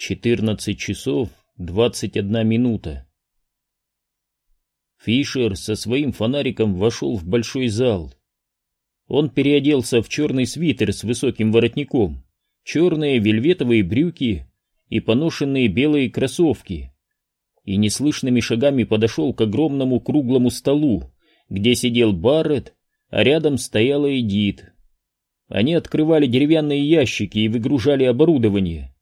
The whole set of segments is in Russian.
14 часов 21 минута. Фишер со своим фонариком вошел в большой зал. Он переоделся в черный свитер с высоким воротником, черные вельветовые брюки и поношенные белые кроссовки, и неслышными шагами подошел к огромному круглому столу, где сидел Барретт, а рядом стояла Эдит. Они открывали деревянные ящики и выгружали оборудование.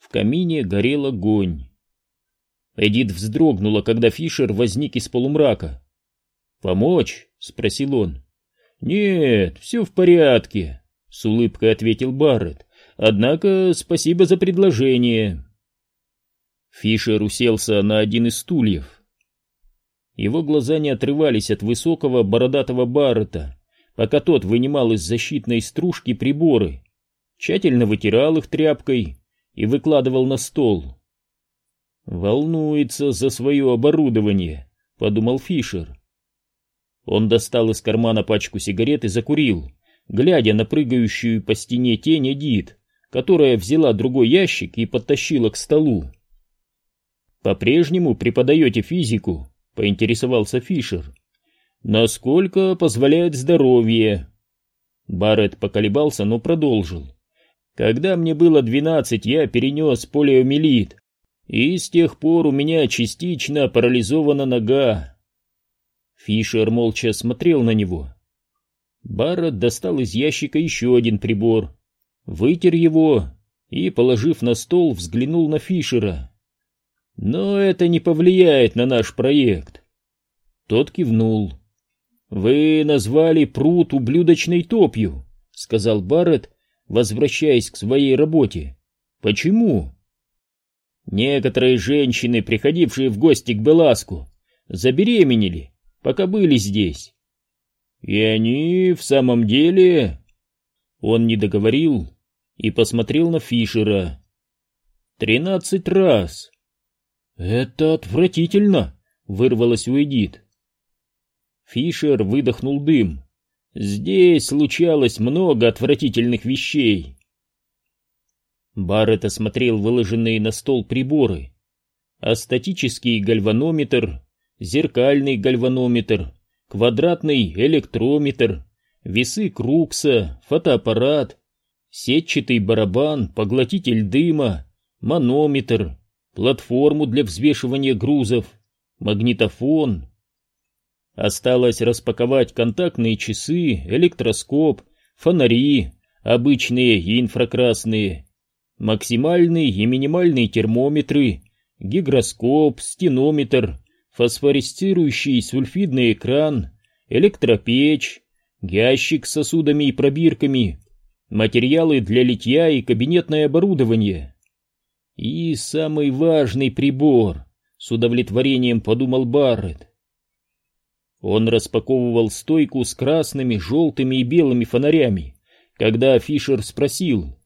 В камине горел огонь. Эдит вздрогнула, когда Фишер возник из полумрака. «Помочь?» — спросил он. «Нет, все в порядке», — с улыбкой ответил Барретт. «Однако спасибо за предложение». Фишер уселся на один из стульев. Его глаза не отрывались от высокого бородатого Баррета, пока тот вынимал из защитной стружки приборы, тщательно вытирал их тряпкой и выкладывал на стол. «Волнуется за свое оборудование», — подумал Фишер. Он достал из кармана пачку сигарет и закурил, глядя на прыгающую по стене тень Эдит, которая взяла другой ящик и подтащила к столу. «По-прежнему преподаете физику?» — поинтересовался Фишер. «Насколько позволяет здоровье?» Барретт поколебался, но продолжил. «Когда мне было двенадцать, я перенес полиомиелит, и с тех пор у меня частично парализована нога». Фишер молча смотрел на него. Барретт достал из ящика еще один прибор, вытер его и, положив на стол, взглянул на Фишера. «Но это не повлияет на наш проект». Тот кивнул. «Вы назвали пруд ублюдочной топью», — сказал Барретт, возвращаясь к своей работе. «Почему?» «Некоторые женщины, приходившие в гости к Беласку, забеременели, пока были здесь. И они в самом деле...» Он не договорил и посмотрел на Фишера. «Тринадцать раз!» «Это отвратительно!» — вырвалось у Эдит. Фишер выдохнул дым. Здесь случалось много отвратительных вещей. Барретт осмотрел выложенные на стол приборы. Астатический гальванометр, зеркальный гальванометр, квадратный электрометр, весы Крукса, фотоаппарат, сетчатый барабан, поглотитель дыма, манометр, платформу для взвешивания грузов, магнитофон, Осталось распаковать контактные часы, электроскоп, фонари, обычные и инфракрасные, максимальный и минимальные термометры, гигроскоп, стенометр, фосфоресцирующий сульфидный экран, электропечь, ящик с сосудами и пробирками, материалы для литья и кабинетное оборудование. И самый важный прибор, с удовлетворением подумал Барретт, он распаковывал стойку с красными, желтыми и белыми фонарями, когда Фишер спросил,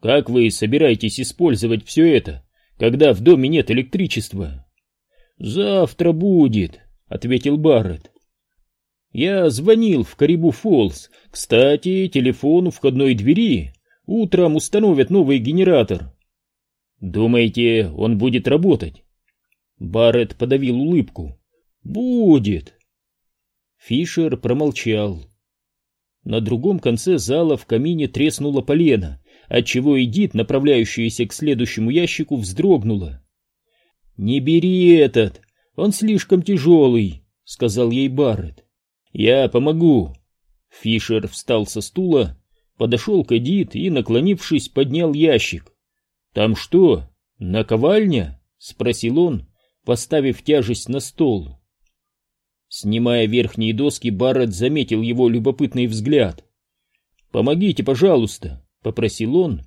«Как вы собираетесь использовать все это, когда в доме нет электричества?» «Завтра будет», — ответил Барретт. «Я звонил в Карибу Фолс. Кстати, телефон у входной двери. Утром установят новый генератор». «Думаете, он будет работать?» Барретт подавил улыбку. «Будет. Фишер промолчал. На другом конце зала в камине треснула полена, отчего Эдит, направляющаяся к следующему ящику, вздрогнула. «Не бери этот, он слишком тяжелый», — сказал ей Барретт. «Я помогу». Фишер встал со стула, подошел к Эдит и, наклонившись, поднял ящик. «Там что, наковальня?» — спросил он, поставив тяжесть на стол. Снимая верхние доски, Барретт заметил его любопытный взгляд. «Помогите, пожалуйста», — попросил он,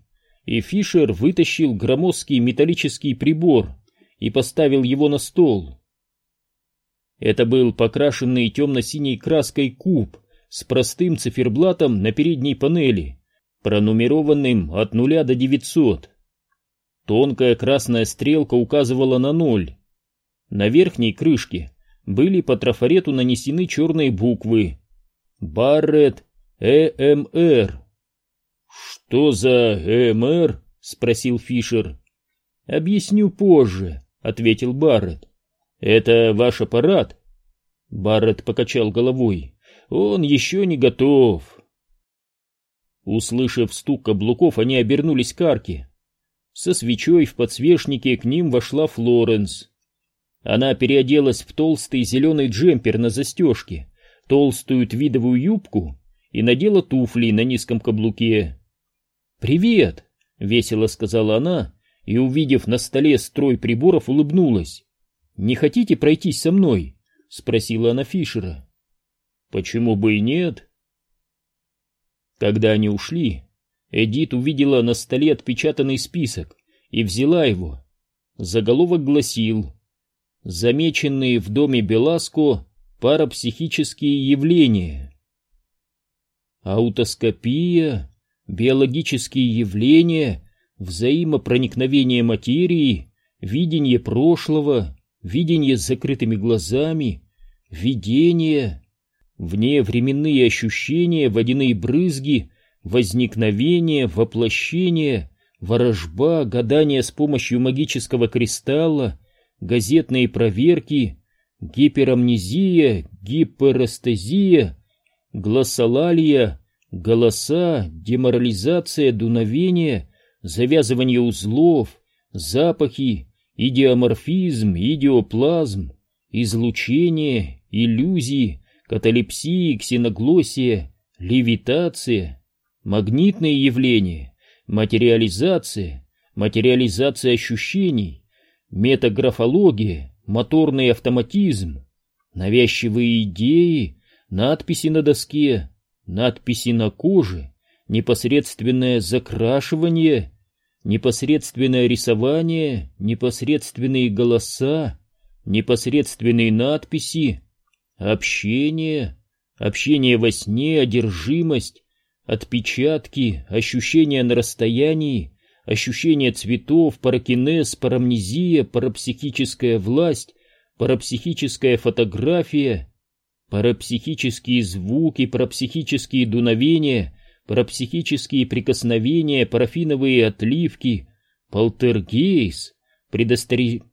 и Фишер вытащил громоздкий металлический прибор и поставил его на стол. Это был покрашенный темно-синей краской куб с простым циферблатом на передней панели, пронумерованным от нуля до 900. Тонкая красная стрелка указывала на ноль. На верхней крышке были по трафарету нанесены черные буквы. Барретт ЭМР. «Что за ЭМР?» — спросил Фишер. «Объясню позже», — ответил Барретт. «Это ваш аппарат?» Барретт покачал головой. «Он еще не готов». Услышав стук каблуков, они обернулись к арке. Со свечой в подсвечнике к ним вошла Флоренс. Она переоделась в толстый зеленый джемпер на застежке, толстую твидовую юбку и надела туфли на низком каблуке. «Привет!» — весело сказала она и, увидев на столе строй приборов, улыбнулась. «Не хотите пройтись со мной?» — спросила она Фишера. «Почему бы и нет?» Когда они ушли, Эдит увидела на столе отпечатанный список и взяла его. Заголовок гласил «Замеченные в доме Беласко парапсихические явления». Аутоскопия, биологические явления, взаимопроникновение материи, видение прошлого, видение с закрытыми глазами, видение, вневременные ощущения, водяные брызги, возникновение, воплощение, ворожба, гадание с помощью магического кристалла, газетные проверки, гиперамнезия, гиперестезия, глоссолалия, голоса, деморализация, дуновение, завязывание узлов, запахи, идиоморфизм, идиоплазм, излучение, иллюзии, каталепсии, ксеноглосия, левитация, магнитные явления, материализация, материализация ощущений, метаграфология, моторный автоматизм, навязчивые идеи, надписи на доске, надписи на коже, непосредственное закрашивание, непосредственное рисование, непосредственные голоса, непосредственные надписи, общение, общение во сне, одержимость, отпечатки, ощущения на расстоянии, ощущение цветов, паракинез, парамнезия, парапсихическая власть, парапсихическая фотография, парапсихические звуки, парапсихические дуновения, парапсихические прикосновения, парафиновые отливки, полтергейс, предостери...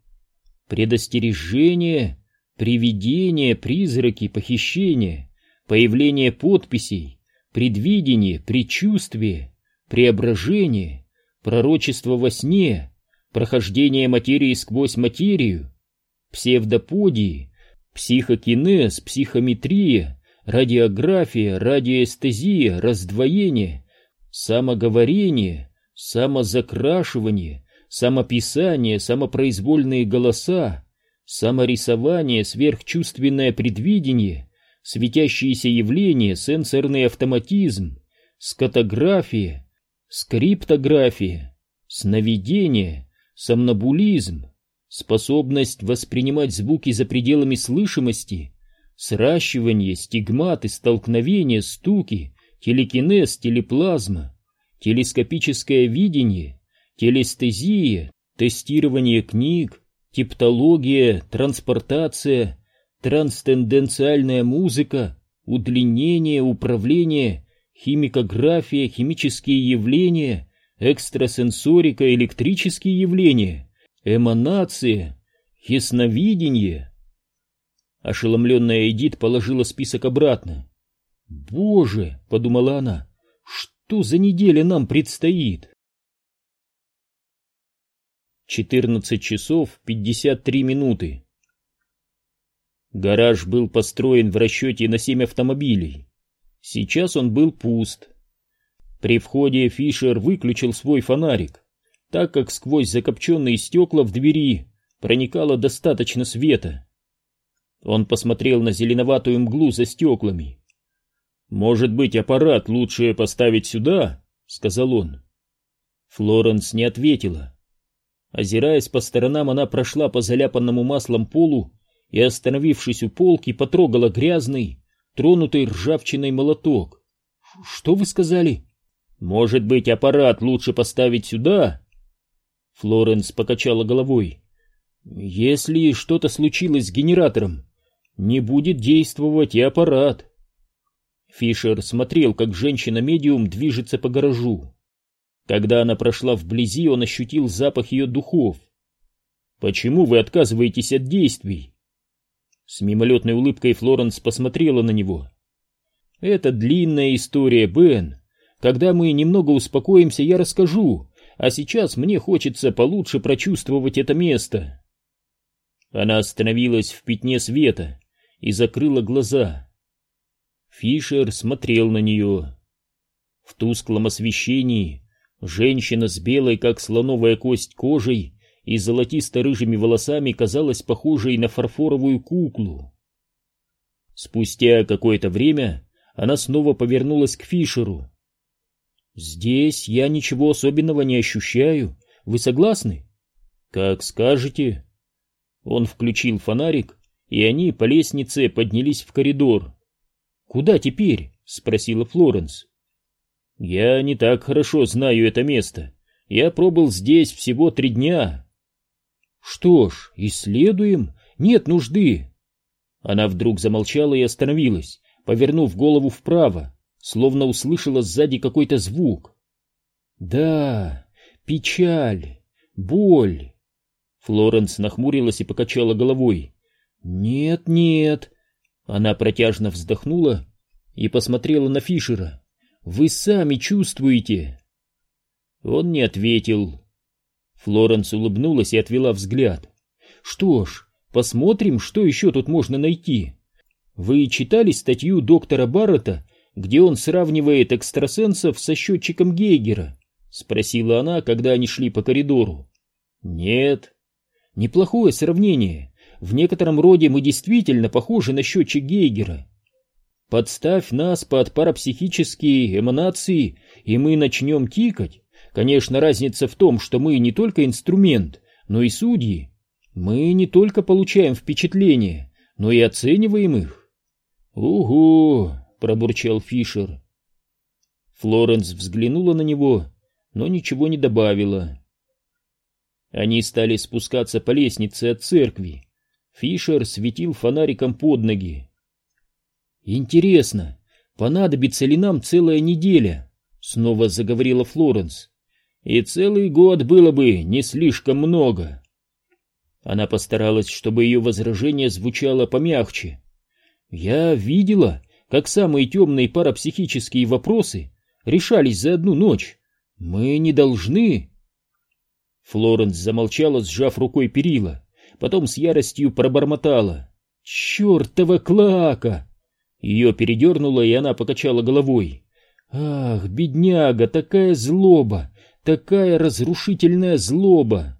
предостережение, привидения, призраки, похищения, появление подписей, предвидение, предчувствие, преображение, пророчество во сне, прохождение материи сквозь материю, псевдоподии, психокинез, психометрия, радиография, радиоэстезия, раздвоение, самоговорение, самозакрашивание, самописание, самопроизвольные голоса, саморисование, сверхчувственное предвидение, светящиеся явления, сенсорный автоматизм, скотография, скриптография, сновидение, сомнобулизм, способность воспринимать звуки за пределами слышимости, сращивание, стигматы, столкновения, стуки, телекинез, телеплазма, телескопическое видение, телестезия, тестирование книг, типтология, транспортация, трансценденциальная музыка, удлинение, управление, химикография, химические явления, экстрасенсорика, электрические явления, эманация, ясновидение. Ошеломленная Эдит положила список обратно. «Боже!» — подумала она. «Что за неделя нам предстоит?» 14 часов 53 минуты. Гараж был построен в расчете на семь автомобилей. Сейчас он был пуст. При входе Фишер выключил свой фонарик, так как сквозь закопченные стекла в двери проникало достаточно света. Он посмотрел на зеленоватую мглу за стеклами. «Может быть, аппарат лучше поставить сюда?» — сказал он. Флоренс не ответила. Озираясь по сторонам, она прошла по заляпанному маслом полу и, остановившись у полки, потрогала грязный, тронутый ржавчиной молоток. «Что вы сказали?» «Может быть, аппарат лучше поставить сюда?» Флоренс покачала головой. «Если что-то случилось с генератором, не будет действовать и аппарат». Фишер смотрел, как женщина-медиум движется по гаражу. Когда она прошла вблизи, он ощутил запах ее духов. «Почему вы отказываетесь от действий?» С мимолетной улыбкой Флоренс посмотрела на него. «Это длинная история, Бен. Когда мы немного успокоимся, я расскажу, а сейчас мне хочется получше прочувствовать это место». Она остановилась в пятне света и закрыла глаза. Фишер смотрел на нее. В тусклом освещении женщина с белой, как слоновая кость, кожей и золотисто-рыжими волосами казалась похожей на фарфоровую куклу. Спустя какое-то время она снова повернулась к Фишеру. «Здесь я ничего особенного не ощущаю. Вы согласны?» «Как скажете». Он включил фонарик, и они по лестнице поднялись в коридор. «Куда теперь?» — спросила Флоренс. «Я не так хорошо знаю это место. Я пробыл здесь всего три дня». «Что ж, исследуем. Нет нужды». Она вдруг замолчала и остановилась, повернув голову вправо, словно услышала сзади какой-то звук. «Да, печаль, боль». Флоренс нахмурилась и покачала головой. «Нет, нет». Она протяжно вздохнула и посмотрела на Фишера. «Вы сами чувствуете?» Он не ответил. Флоренс улыбнулась и отвела взгляд. «Что ж, посмотрим, что еще тут можно найти. Вы читали статью доктора Баррета, где он сравнивает экстрасенсов со счетчиком Гейгера?» — спросила она, когда они шли по коридору. «Нет». «Неплохое сравнение. В некотором роде мы действительно похожи на счетчик Гейгера. Подставь нас под парапсихические эманации, и мы начнем тикать. Конечно, разница в том, что мы не только инструмент, но и судьи. Мы не только получаем впечатления, но и оцениваем их. «Угу!» — пробурчал Фишер. Флоренс взглянула на него, но ничего не добавила. Они стали спускаться по лестнице от церкви. Фишер светил фонариком под ноги. «Интересно, понадобится ли нам целая неделя?» — снова заговорила Флоренс и целый год было бы не слишком много. Она постаралась, чтобы ее возражение звучало помягче. Я видела, как самые темные парапсихические вопросы решались за одну ночь. Мы не должны... Флоренс замолчала, сжав рукой перила, потом с яростью пробормотала. «Чертова клака!» Ее передернуло, и она покачала головой. «Ах, бедняга, такая злоба! Такая разрушительная злоба.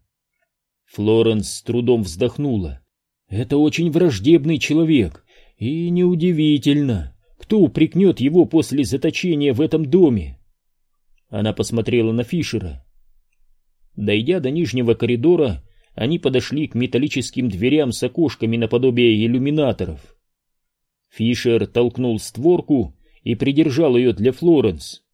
Флоренс с трудом вздохнула. Это очень враждебный человек, и неудивительно, кто упрекнет его после заточения в этом доме. Она посмотрела на Фишера. Дойдя до нижнего коридора, они подошли к металлическим дверям с окошками наподобие иллюминаторов. Фишер толкнул створку и придержал ее для Флоренс.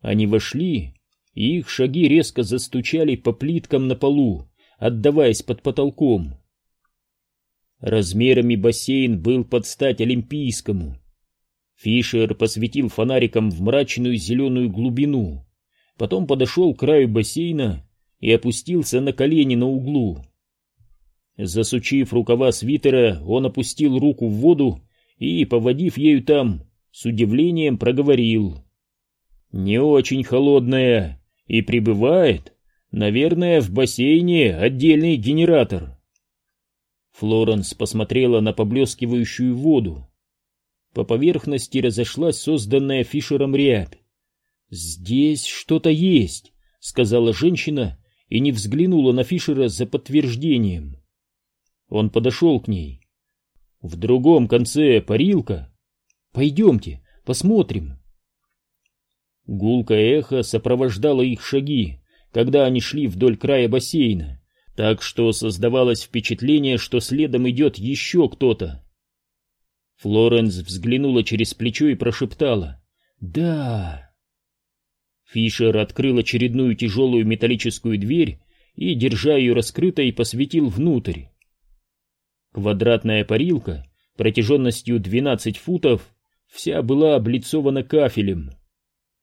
Они вошли и их шаги резко застучали по плиткам на полу, отдаваясь под потолком. Размерами бассейн был под стать олимпийскому. Фишер посветил фонариком в мрачную зеленую глубину, потом подошел к краю бассейна и опустился на колени на углу. Засучив рукава свитера, он опустил руку в воду и, поводив ею там, с удивлением проговорил. «Не очень холодная, и прибывает, наверное, в бассейне отдельный генератор. Флоренс посмотрела на поблескивающую воду. По поверхности разошлась созданная Фишером рябь. «Здесь что-то есть», — сказала женщина и не взглянула на Фишера за подтверждением. Он подошел к ней. «В другом конце парилка. Пойдемте, посмотрим». Гулкое эхо сопровождало их шаги, когда они шли вдоль края бассейна, так что создавалось впечатление, что следом идет еще кто-то. Флоренс взглянула через плечо и прошептала «Да». Фишер открыл очередную тяжелую металлическую дверь и, держа ее раскрытой, посветил внутрь. Квадратная парилка, протяженностью 12 футов, вся была облицована кафелем.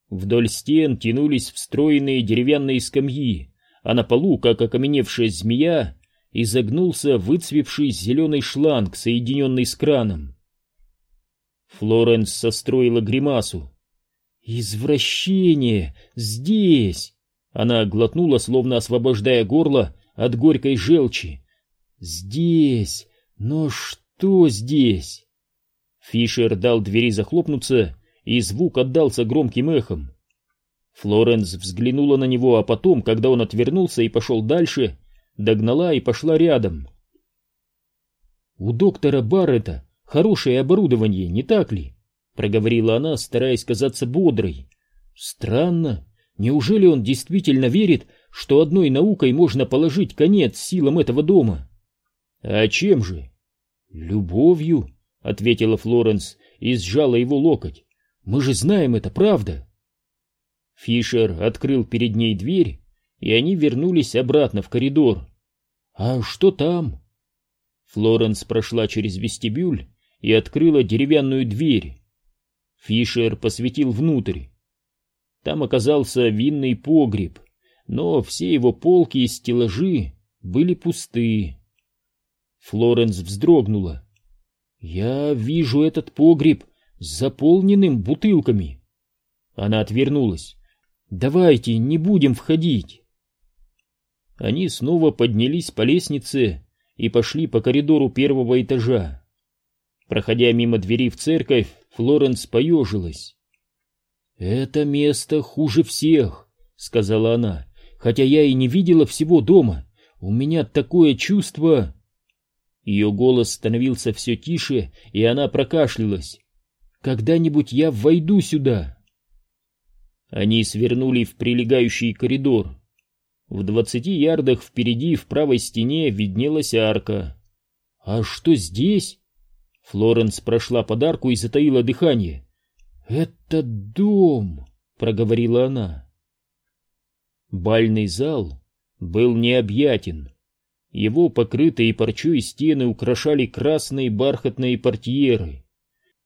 Вдоль стен тянулись встроенные деревянные скамьи, а на полу, как окаменевшая змея, изогнулся выцвевший зеленый шланг, соединенный с краном. Флоренс состроила гримасу. «Извращение! Здесь!» Она глотнула, словно освобождая горло от горькой желчи. «Здесь! Но что здесь?» Фишер дал двери захлопнуться, и звук отдался громким эхом. Флоренс взглянула на него, а потом, когда он отвернулся и пошел дальше, догнала и пошла рядом. «У доктора Баррета хорошее оборудование, не так ли?» — проговорила она, стараясь казаться бодрой. «Странно. Неужели он действительно верит, что одной наукой можно положить конец силам этого дома?» «А чем же?» «Любовью», — ответила Флоренс и сжала его локоть. «Мы же знаем это, правда?» Фишер открыл перед ней дверь, и они вернулись обратно в коридор. «А что там?» Флоренс прошла через вестибюль и открыла деревянную дверь. Фишер посветил внутрь. Там оказался винный погреб, но все его полки и стеллажи были пусты. Флоренс вздрогнула. «Я вижу этот погреб заполненным бутылками». Она отвернулась. «Давайте не будем входить». Они снова поднялись по лестнице и пошли по коридору первого этажа. Проходя мимо двери в церковь, Флоренс поежилась. «Это место хуже всех», — сказала она, — «хотя я и не видела всего дома. У меня такое чувство...» Ее голос становился все тише, и она прокашлялась. «Когда-нибудь я войду сюда!» Они свернули в прилегающий коридор. В двадцати ярдах впереди в правой стене виднелась арка. «А что здесь?» Флоренс прошла под арку и затаила дыхание. «Это дом!» — проговорила она. Бальный зал был необъятен. Его покрытые парчой стены украшали красные бархатные портьеры.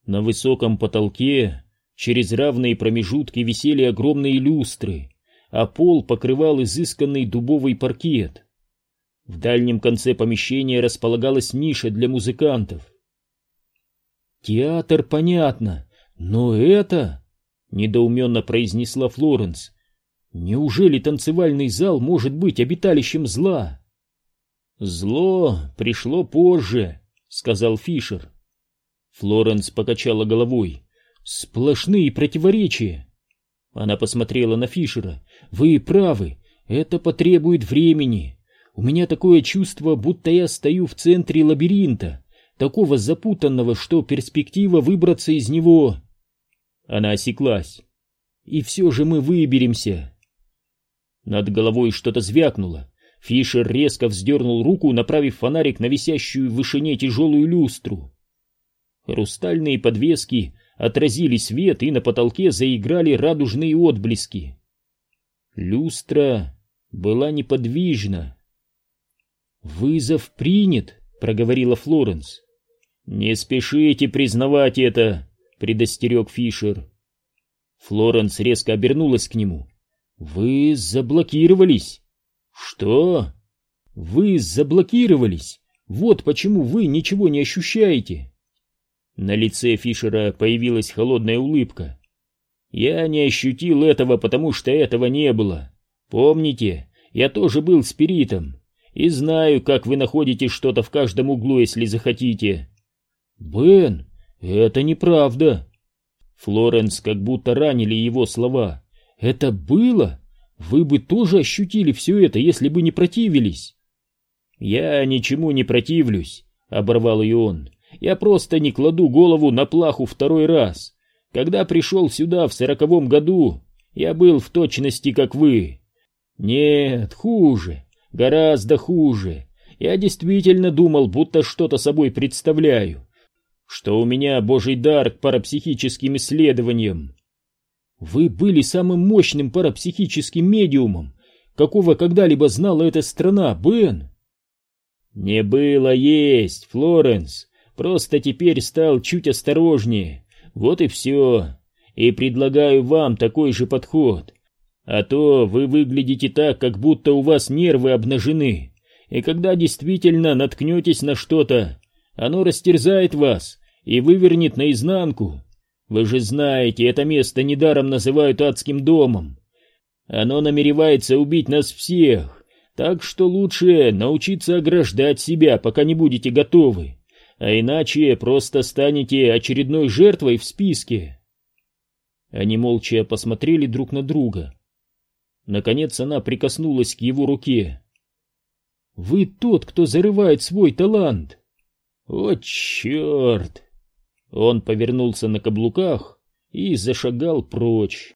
На высоком потолке через равные промежутки висели огромные люстры, а пол покрывал изысканный дубовый паркет. В дальнем конце помещения располагалась ниша для музыкантов. «Театр, понятно, но это...» — недоуменно произнесла Флоренс. «Неужели танцевальный зал может быть обиталищем зла?» «Зло пришло позже», — сказал Фишер. Флоренс покачала головой. «Сплошные противоречия». Она посмотрела на Фишера. «Вы правы, это потребует времени. У меня такое чувство, будто я стою в центре лабиринта, такого запутанного, что перспектива выбраться из него...» Она осеклась. «И все же мы выберемся». Над головой что-то звякнуло. Фишер резко вздернул руку, направив фонарик на висящую в вышине тяжелую люстру. Хрустальные подвески отразили свет, и на потолке заиграли радужные отблески. Люстра была неподвижна. «Вызов принят», — проговорила Флоренс. «Не спешите признавать это», — предостерег Фишер. Флоренс резко обернулась к нему. «Вы заблокировались». «Что?» «Вы заблокировались. Вот почему вы ничего не ощущаете». На лице Фишера появилась холодная улыбка. «Я не ощутил этого, потому что этого не было. Помните, я тоже был спиритом и знаю, как вы находите что-то в каждом углу, если захотите». «Бен, это неправда». Флоренс как будто ранили его слова. «Это было?» Вы бы тоже ощутили все это, если бы не противились. Я ничему не противлюсь, оборвал ее он. Я просто не кладу голову на плаху второй раз. Когда пришел сюда в сороковом году, я был в точности как вы. Нет, хуже, гораздо хуже. Я действительно думал, будто что-то собой представляю, что у меня божий дар к парапсихическим исследованиям. Вы были самым мощным парапсихическим медиумом, какого когда-либо знала эта страна, Бен. Не было есть, Флоренс. Просто теперь стал чуть осторожнее. Вот и все. и предлагаю вам такой же подход. А то вы выглядите так, как будто у вас нервы обнажены, и когда действительно наткнетесь на что-то, оно растерзает вас и вывернет наизнанку. Вы же знаете, это место недаром называют адским домом. Оно намеревается убить нас всех, так что лучше научиться ограждать себя, пока не будете готовы, а иначе просто станете очередной жертвой в списке. Они молча посмотрели друг на друга. Наконец она прикоснулась к его руке. «Вы тот, кто зарывает свой талант!» «О, черт!» Он повернулся на каблуках и зашагал прочь.